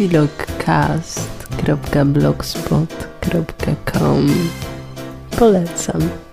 vlogcast.blogspot.com Polecam.